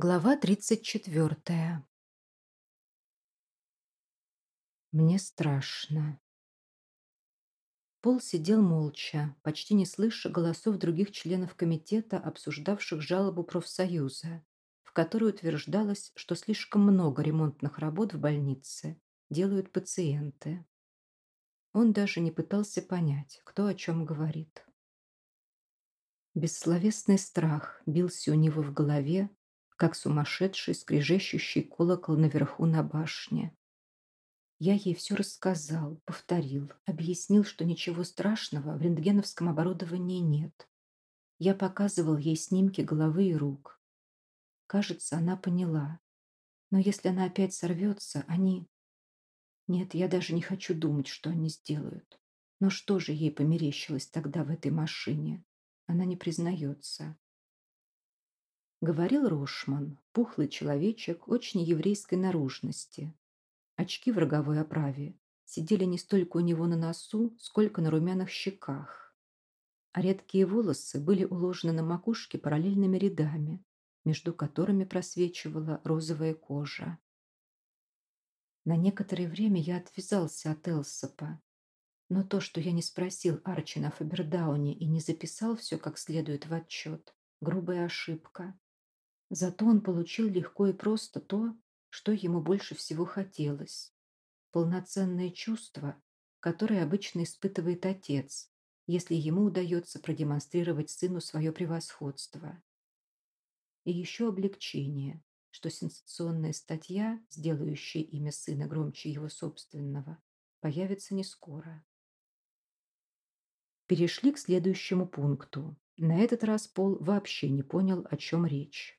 Глава 34. Мне страшно. Пол сидел молча, почти не слыша голосов других членов комитета, обсуждавших жалобу профсоюза, в которой утверждалось, что слишком много ремонтных работ в больнице делают пациенты. Он даже не пытался понять, кто о чем говорит. Бессловесный страх бился у него в голове, как сумасшедший скрежещущий колокол наверху на башне. Я ей все рассказал, повторил, объяснил, что ничего страшного в рентгеновском оборудовании нет. Я показывал ей снимки головы и рук. Кажется, она поняла. Но если она опять сорвется, они... Нет, я даже не хочу думать, что они сделают. Но что же ей померещилось тогда в этой машине? Она не признается. Говорил Рошман, пухлый человечек очень еврейской наружности. Очки в роговой оправе сидели не столько у него на носу, сколько на румяных щеках. А редкие волосы были уложены на макушке параллельными рядами, между которыми просвечивала розовая кожа. На некоторое время я отвязался от Элсопа, но то, что я не спросил Арчина о Фабердауне и не записал все как следует в отчет, грубая ошибка. Зато он получил легко и просто то, что ему больше всего хотелось. Полноценное чувство, которое обычно испытывает отец, если ему удается продемонстрировать сыну свое превосходство. И еще облегчение, что сенсационная статья, сделающая имя сына громче его собственного, появится не скоро. Перешли к следующему пункту. На этот раз Пол вообще не понял, о чем речь.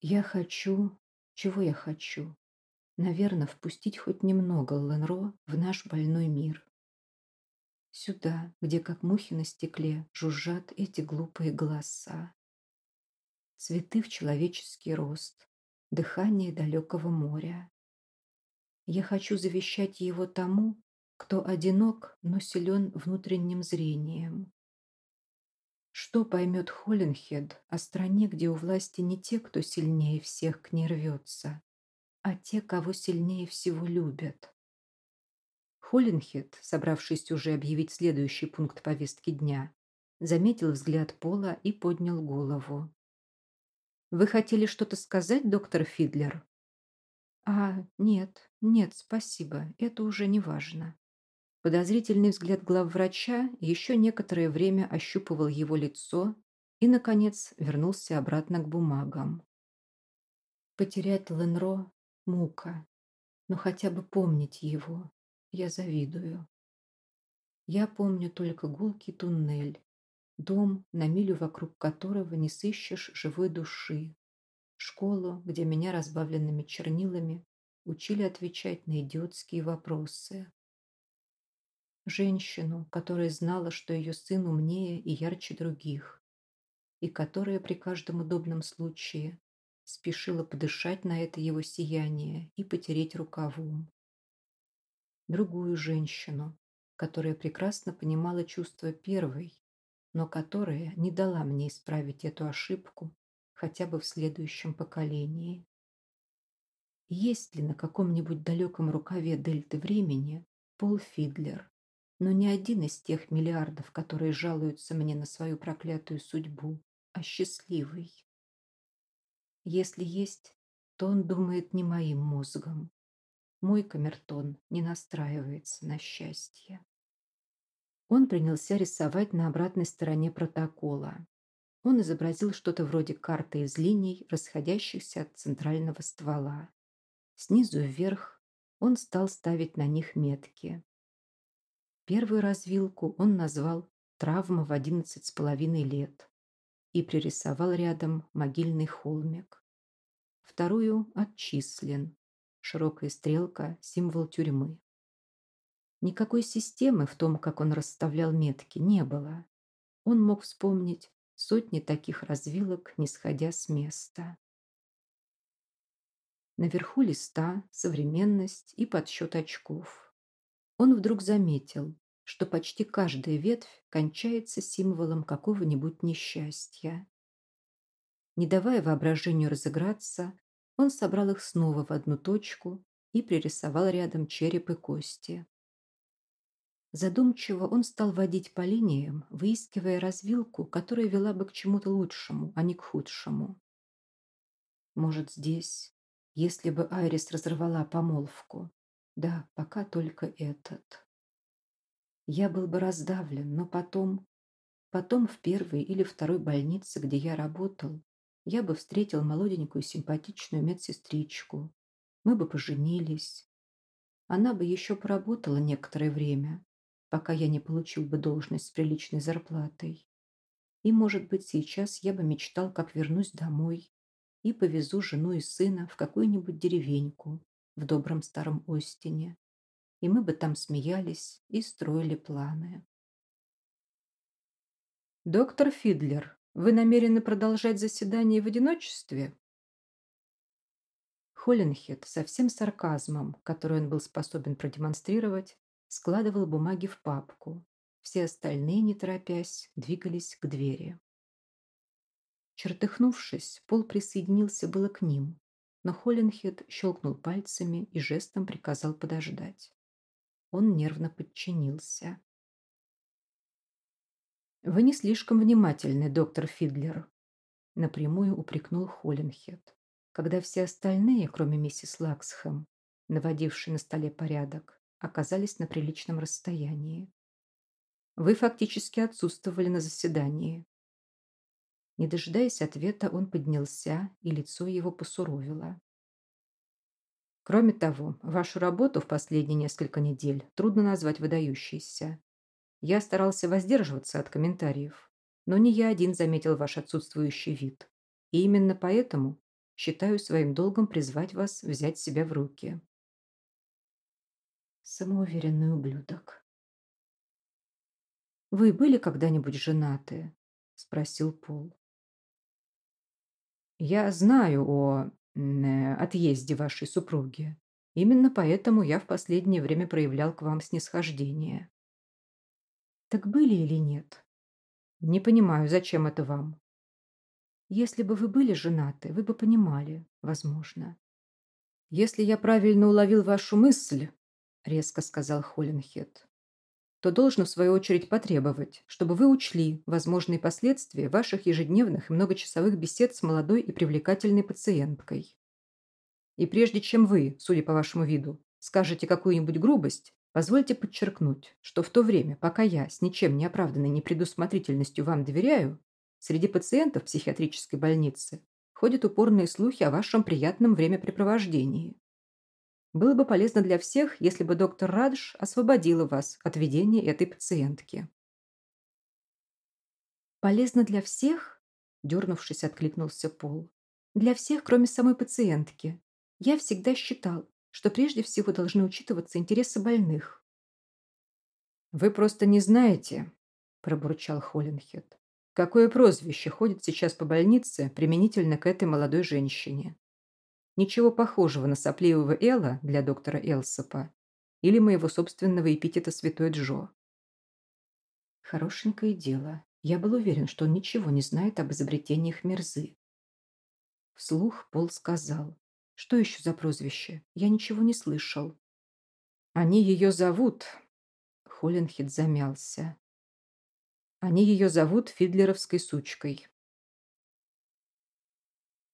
Я хочу... Чего я хочу? Наверное, впустить хоть немного Ленро в наш больной мир. Сюда, где как мухи на стекле жужжат эти глупые голоса. Цветы в человеческий рост, дыхание далекого моря. Я хочу завещать его тому, кто одинок, но силен внутренним зрением, что поймет Холленхед о стране, где у власти не те, кто сильнее всех к ней рвется, а те, кого сильнее всего любят? Холленхед, собравшись уже объявить следующий пункт повестки дня, заметил взгляд Пола и поднял голову. «Вы хотели что-то сказать, доктор Фидлер?» «А, нет, нет, спасибо, это уже не важно». Подозрительный взгляд главврача еще некоторое время ощупывал его лицо и, наконец, вернулся обратно к бумагам. Потерять Ленро – мука, но хотя бы помнить его я завидую. Я помню только гулкий туннель, дом, на милю вокруг которого не сыщешь живой души, школу, где меня разбавленными чернилами учили отвечать на идиотские вопросы. Женщину, которая знала, что ее сын умнее и ярче других, и которая при каждом удобном случае спешила подышать на это его сияние и потереть рукавом. Другую женщину, которая прекрасно понимала чувства первой, но которая не дала мне исправить эту ошибку хотя бы в следующем поколении. Есть ли на каком-нибудь далеком рукаве дельты времени Пол Фидлер, но не один из тех миллиардов, которые жалуются мне на свою проклятую судьбу, а счастливый. Если есть, то он думает не моим мозгом. Мой камертон не настраивается на счастье. Он принялся рисовать на обратной стороне протокола. Он изобразил что-то вроде карты из линий, расходящихся от центрального ствола. Снизу вверх он стал ставить на них метки. Первую развилку он назвал «Травма в одиннадцать с половиной лет» и пририсовал рядом могильный холмик. Вторую отчислен. Широкая стрелка – символ тюрьмы. Никакой системы в том, как он расставлял метки, не было. Он мог вспомнить сотни таких развилок, не сходя с места. Наверху листа современность и подсчет очков он вдруг заметил, что почти каждая ветвь кончается символом какого-нибудь несчастья. Не давая воображению разыграться, он собрал их снова в одну точку и пририсовал рядом череп и кости. Задумчиво он стал водить по линиям, выискивая развилку, которая вела бы к чему-то лучшему, а не к худшему. Может, здесь, если бы Айрис разорвала помолвку. Да, пока только этот. Я был бы раздавлен, но потом... Потом в первой или второй больнице, где я работал, я бы встретил молоденькую симпатичную медсестричку. Мы бы поженились. Она бы еще поработала некоторое время, пока я не получил бы должность с приличной зарплатой. И, может быть, сейчас я бы мечтал, как вернусь домой и повезу жену и сына в какую-нибудь деревеньку в добром старом Остине. И мы бы там смеялись и строили планы. «Доктор Фидлер, вы намерены продолжать заседание в одиночестве?» Холленхед со всем сарказмом, который он был способен продемонстрировать, складывал бумаги в папку. Все остальные, не торопясь, двигались к двери. Чертыхнувшись, Пол присоединился было к ним, но Холленхед щелкнул пальцами и жестом приказал подождать. Он нервно подчинился. «Вы не слишком внимательны, доктор Фидлер», — напрямую упрекнул Холленхед, когда все остальные, кроме миссис Лаксхэм, наводившей на столе порядок, оказались на приличном расстоянии. Вы фактически отсутствовали на заседании. Не дожидаясь ответа, он поднялся, и лицо его посуровило. Кроме того, вашу работу в последние несколько недель трудно назвать выдающейся. Я старался воздерживаться от комментариев, но не я один заметил ваш отсутствующий вид. И именно поэтому считаю своим долгом призвать вас взять себя в руки. Самоуверенный ублюдок. «Вы были когда-нибудь женаты?» – спросил Пол. «Я знаю о отъезде вашей супруги. Именно поэтому я в последнее время проявлял к вам снисхождение». «Так были или нет?» «Не понимаю, зачем это вам?» «Если бы вы были женаты, вы бы понимали, возможно». «Если я правильно уловил вашу мысль, — резко сказал Холленхед, то должен в свою очередь потребовать, чтобы вы учли возможные последствия ваших ежедневных и многочасовых бесед с молодой и привлекательной пациенткой. И прежде чем вы, судя по вашему виду, скажете какую-нибудь грубость, позвольте подчеркнуть, что в то время, пока я с ничем не оправданной непредусмотрительностью вам доверяю, среди пациентов психиатрической больницы ходят упорные слухи о вашем приятном времяпрепровождении. Было бы полезно для всех, если бы доктор Радж освободила вас от ведения этой пациентки. «Полезно для всех?» – дернувшись, откликнулся Пол. «Для всех, кроме самой пациентки. Я всегда считал, что прежде всего должны учитываться интересы больных». «Вы просто не знаете», – пробурчал Холленхед, «какое прозвище ходит сейчас по больнице применительно к этой молодой женщине. Ничего похожего на сопливого Элла для доктора Элсопа или моего собственного эпитета Святой Джо. Хорошенькое дело. Я был уверен, что он ничего не знает об изобретениях Мерзы. Вслух Пол сказал. Что еще за прозвище? Я ничего не слышал. Они ее зовут... Холленхед замялся. Они ее зовут Фидлеровской сучкой.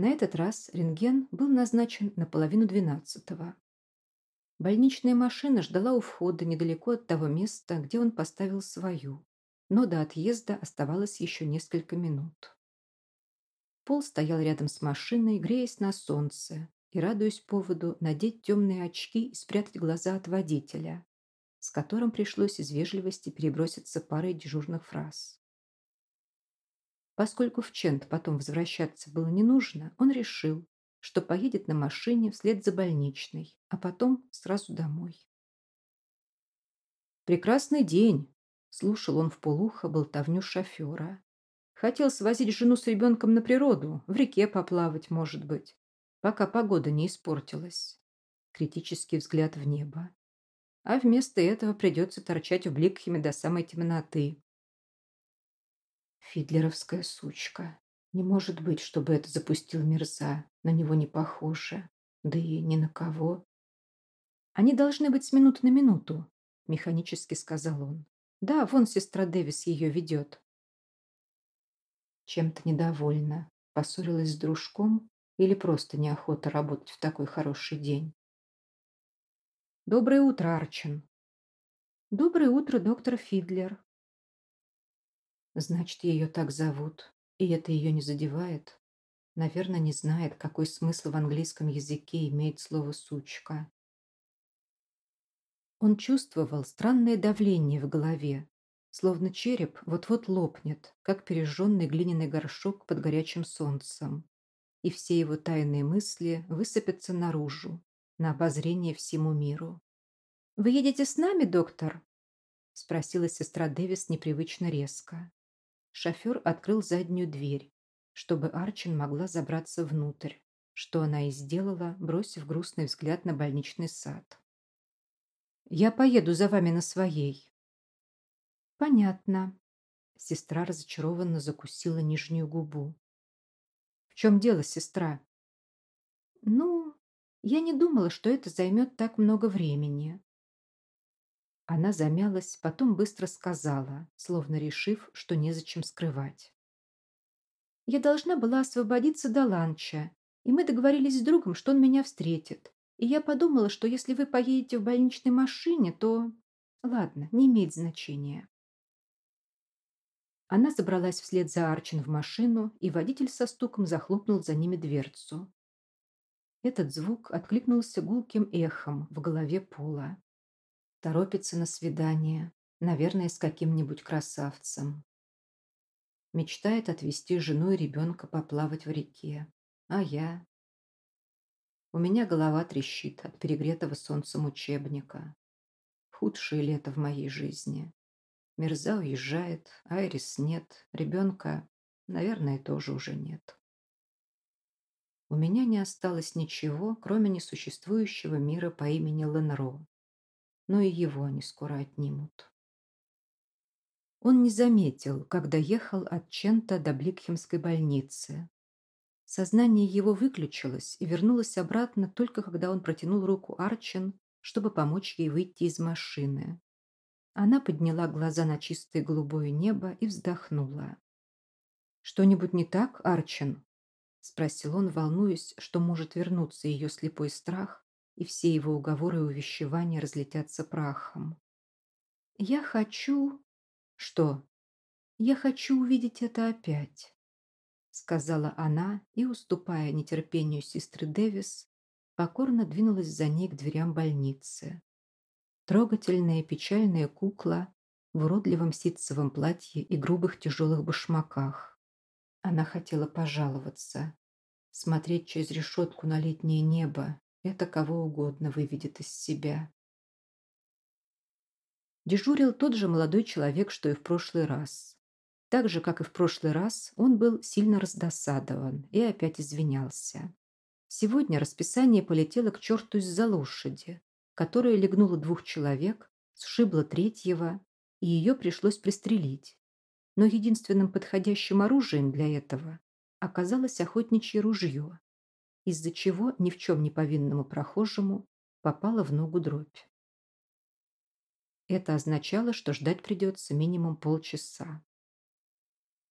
На этот раз рентген был назначен на половину двенадцатого. Больничная машина ждала у входа недалеко от того места, где он поставил свою, но до отъезда оставалось еще несколько минут. Пол стоял рядом с машиной, греясь на солнце и радуясь поводу надеть темные очки и спрятать глаза от водителя, с которым пришлось из вежливости переброситься парой дежурных фраз. Поскольку в Чент потом возвращаться было не нужно, он решил, что поедет на машине вслед за больничной, а потом сразу домой. «Прекрасный день!» – слушал он в полухо болтовню шофера. «Хотел свозить жену с ребенком на природу, в реке поплавать, может быть, пока погода не испортилась». Критический взгляд в небо. А вместо этого придется торчать в Бликхеме до самой темноты, Фидлеровская сучка. Не может быть, чтобы это запустил Мирза. На него не похоже. Да и ни на кого. Они должны быть с минуты на минуту, механически сказал он. Да, вон сестра Дэвис ее ведет. Чем-то недовольна. Поссорилась с дружком или просто неохота работать в такой хороший день. Доброе утро, Арчин. Доброе утро, доктор Фидлер. Значит, ее так зовут. И это ее не задевает. Наверное, не знает, какой смысл в английском языке имеет слово «сучка». Он чувствовал странное давление в голове, словно череп вот-вот лопнет, как пережженный глиняный горшок под горячим солнцем, и все его тайные мысли высыпятся наружу, на обозрение всему миру. «Вы едете с нами, доктор?» — спросила сестра Дэвис непривычно резко. Шофер открыл заднюю дверь, чтобы Арчин могла забраться внутрь, что она и сделала, бросив грустный взгляд на больничный сад. «Я поеду за вами на своей». «Понятно». Сестра разочарованно закусила нижнюю губу. «В чем дело, сестра?» «Ну, я не думала, что это займет так много времени. Она замялась, потом быстро сказала, словно решив, что незачем скрывать. «Я должна была освободиться до ланча, и мы договорились с другом, что он меня встретит. И я подумала, что если вы поедете в больничной машине, то... Ладно, не имеет значения». Она забралась вслед за Арчин в машину, и водитель со стуком захлопнул за ними дверцу. Этот звук откликнулся гулким эхом в голове Пола. Торопится на свидание, наверное, с каким-нибудь красавцем. Мечтает отвезти жену и ребенка поплавать в реке. А я... У меня голова трещит от перегретого солнцем учебника. Худшее лето в моей жизни. Мерза уезжает, Айрис нет, ребенка, наверное, тоже уже нет. У меня не осталось ничего, кроме несуществующего мира по имени Ленро но и его они скоро отнимут. Он не заметил, когда ехал от Чента до Бликхемской больницы. Сознание его выключилось и вернулось обратно только когда он протянул руку Арчен, чтобы помочь ей выйти из машины. Она подняла глаза на чистое голубое небо и вздохнула. «Что-нибудь не так, Арчен?» – спросил он, волнуясь, что может вернуться ее слепой страх, и все его уговоры и увещевания разлетятся прахом. «Я хочу...» «Что?» «Я хочу увидеть это опять», — сказала она и, уступая нетерпению сестры Дэвис, покорно двинулась за ней к дверям больницы. Трогательная печальная кукла в уродливом ситцевом платье и грубых тяжелых башмаках. Она хотела пожаловаться, смотреть через решетку на летнее небо это кого угодно выведет из себя. Дежурил тот же молодой человек, что и в прошлый раз. Так же, как и в прошлый раз, он был сильно раздосадован и опять извинялся. Сегодня расписание полетело к черту из-за лошади, которая легнула двух человек, сшибла третьего, и ее пришлось пристрелить. Но единственным подходящим оружием для этого оказалось охотничье ружье, из-за чего ни в чем не повинному прохожему попала в ногу дробь. Это означало, что ждать придется минимум полчаса.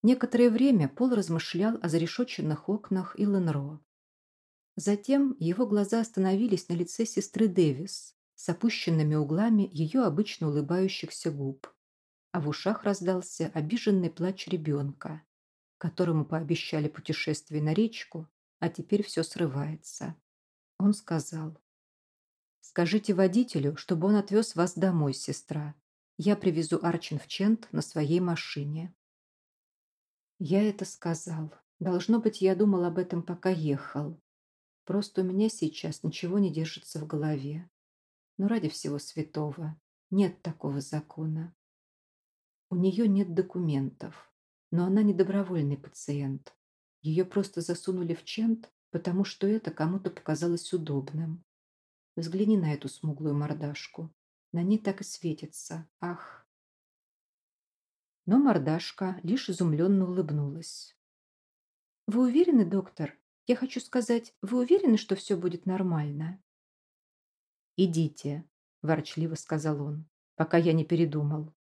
Некоторое время Пол размышлял о зарешоченных окнах и Ленро. Затем его глаза остановились на лице сестры Дэвис с опущенными углами ее обычно улыбающихся губ, а в ушах раздался обиженный плач ребенка, которому пообещали путешествие на речку, а теперь все срывается. Он сказал. «Скажите водителю, чтобы он отвез вас домой, сестра. Я привезу Арчин в Чент на своей машине». Я это сказал. Должно быть, я думал об этом, пока ехал. Просто у меня сейчас ничего не держится в голове. Но ради всего святого нет такого закона. У нее нет документов, но она не добровольный пациент. Ее просто засунули в чент, потому что это кому-то показалось удобным. Взгляни на эту смуглую мордашку. На ней так и светится. Ах! Но мордашка лишь изумленно улыбнулась. Вы уверены, доктор? Я хочу сказать, вы уверены, что все будет нормально? «Идите», – ворчливо сказал он, – «пока я не передумал».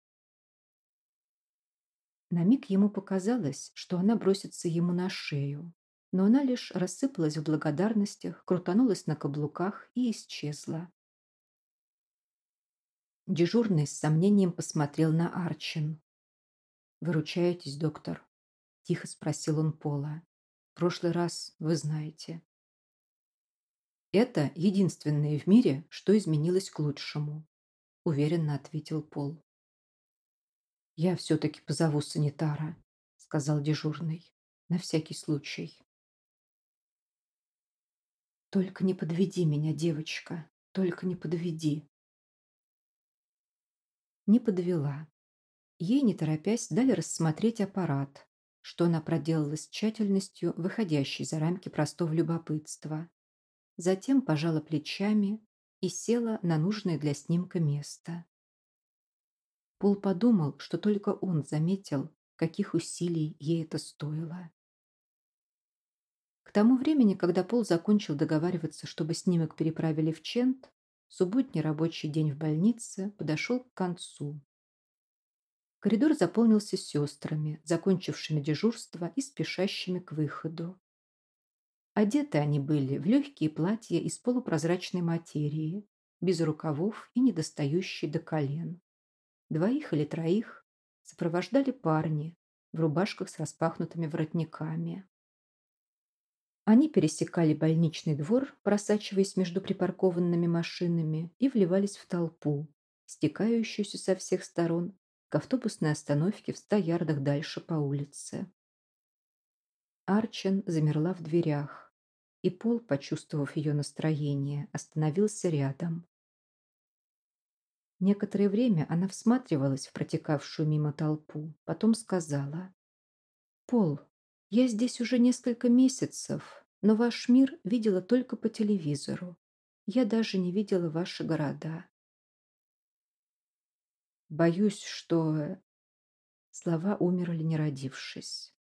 На миг ему показалось, что она бросится ему на шею, но она лишь рассыпалась в благодарностях, крутанулась на каблуках и исчезла. Дежурный с сомнением посмотрел на Арчин. «Выручаетесь, доктор?» – тихо спросил он Пола. «В прошлый раз, вы знаете». «Это единственное в мире, что изменилось к лучшему», – уверенно ответил Пол. «Я все-таки позову санитара», – сказал дежурный, – «на всякий случай». «Только не подведи меня, девочка, только не подведи». Не подвела. Ей, не торопясь, дали рассмотреть аппарат, что она проделала с тщательностью, выходящей за рамки простого любопытства. Затем пожала плечами и села на нужное для снимка место. Пол подумал, что только он заметил, каких усилий ей это стоило. К тому времени, когда Пол закончил договариваться, чтобы снимок переправили в Чент, субботний рабочий день в больнице подошел к концу. Коридор заполнился сестрами, закончившими дежурство и спешащими к выходу. Одеты они были в легкие платья из полупрозрачной материи, без рукавов и недостающие до колен. Двоих или троих сопровождали парни в рубашках с распахнутыми воротниками. Они пересекали больничный двор, просачиваясь между припаркованными машинами, и вливались в толпу, стекающуюся со всех сторон к автобусной остановке в ста ярдах дальше по улице. Арчен замерла в дверях, и Пол, почувствовав ее настроение, остановился рядом. Некоторое время она всматривалась в протекавшую мимо толпу, потом сказала. «Пол, я здесь уже несколько месяцев, но ваш мир видела только по телевизору. Я даже не видела ваши города. Боюсь, что... Слова умерли, не родившись.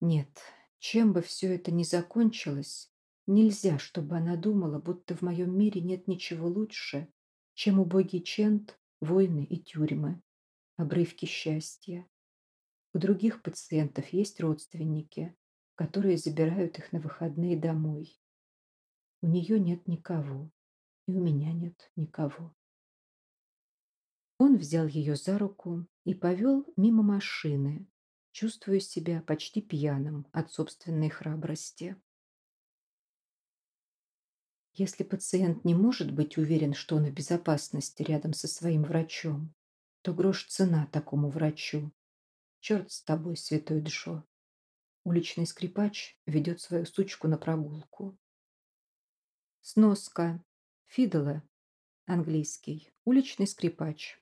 Нет, чем бы все это ни закончилось, нельзя, чтобы она думала, будто в моем мире нет ничего лучше, чем убогий чент, войны и тюрьмы, обрывки счастья. У других пациентов есть родственники, которые забирают их на выходные домой. У нее нет никого, и у меня нет никого. Он взял ее за руку и повел мимо машины, чувствуя себя почти пьяным от собственной храбрости. Если пациент не может быть уверен, что он в безопасности рядом со своим врачом, то грош цена такому врачу. Черт с тобой, святой Джо. Уличный скрипач ведет свою сучку на прогулку. Сноска. Фидела. Английский. Уличный скрипач.